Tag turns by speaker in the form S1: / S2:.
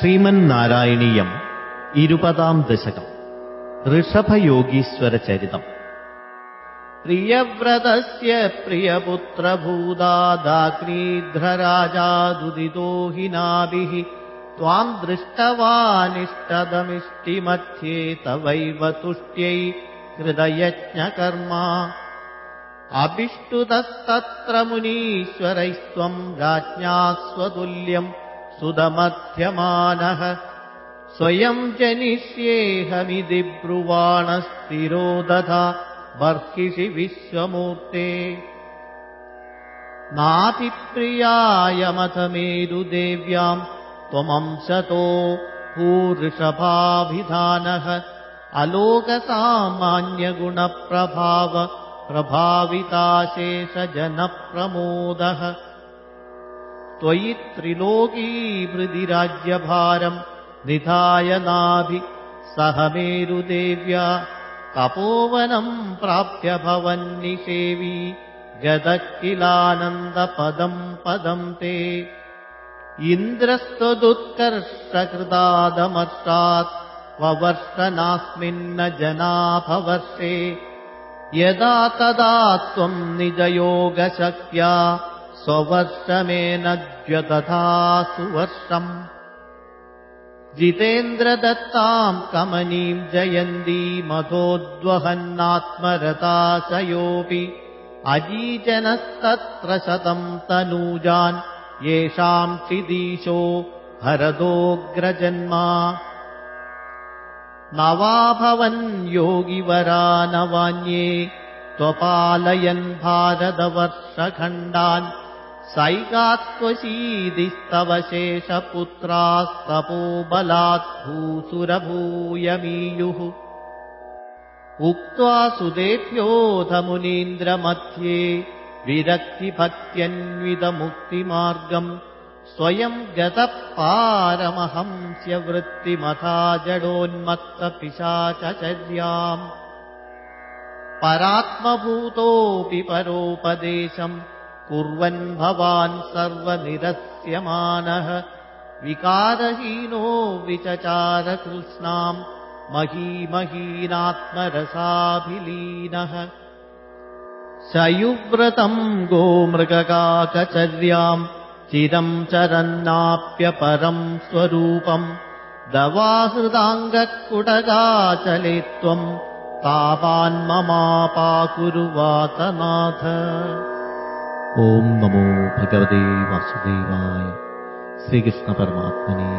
S1: ശ്രീമന്നാരായണീയം ഇരുപതാം ദശകം. ऋषभयोगीश्वरचरितम् प्रियव्रतस्य प्रियपुत्रभूतादा क्रीघ्रराजा दुदिदोहिनादिः त्वाम् दृष्टवानिष्टदमिष्टिमध्ये तवैव तुष्ट्यै हृदयज्ञकर्मा। अभिष्टुतस्तत्र मुनीश्वरैस्त्वम् राज्ञा स्वतुल्यम् सुदमध्यमानः। स्वयम् जनिष्येऽहमिति ब्रुवाणस्थिरो दधा बर्हिषि विश्वमूर्ते। नातिप्रियायमथमेरुदेव्याम् त्वमंसतो पूर्षभाभिधानः अलोकसामान्यगुणप्रभाव प्रभाविताशेषजनप्रमोदः। त्वयि त्रिलोकीवृदिराज्यभारम् निधाय नाभि सहमेरुदेव्या तपोवनम् प्राप्य भवन्निषेवी गदः किलानन्दपदम् पदम् ते इन्द्रस्त्वदुत्कर्षकृतादमर्षात् ववर्षनास्मिन्न जनाभवर्षे। यदा तदा त्वम् निजयोगशक्त्या स्ववर्षमेन द्व्यतथा सुवर्षम् जितेन्द्रदत्ताम् कमनीम् जयन्ती मधोद्वहन्नात्मरता चयोऽपि अजीजनस्तत्र शतम् तनूजान् येषाम् चिदीशो भरदोऽग्रजन्मा नवाभवन् योगिवरा नवान्ये त्वपालयन् भारतवर्षखण्डान् सैकात्वशीदिस्तव शेषपुत्रास्तपो बलात् भूसुरभूयमीयुः। उक्त्वा सुदेभ्योऽधमुनीन्द्रमध्ये विरक्तिभक्त्यन्वितमुक्तिमार्गम् स्वयम् गतः पारमहंस्यवृत्तिमथा जडोन्मत्तपिशाचर्याम् परात्मभूतोऽपि परोपदेशम् कुर्वन् भवान् सर्वनिरस्यमानः विकारहीनो विचचारकृष्णाम् महीमहीनात्मरसाभिलीनः शयुव्रतम् गोमृगकाकचर्याम् चिरम् चरन्नाप्यपरम् स्वरूपम् दवाहृदाङ्गकुटगाचले त्वम् तावान्ममापाकुरुवातनाथ
S2: ॐ नमो भगवते वासुदेवाय श्रीकृष्णपरमात्मने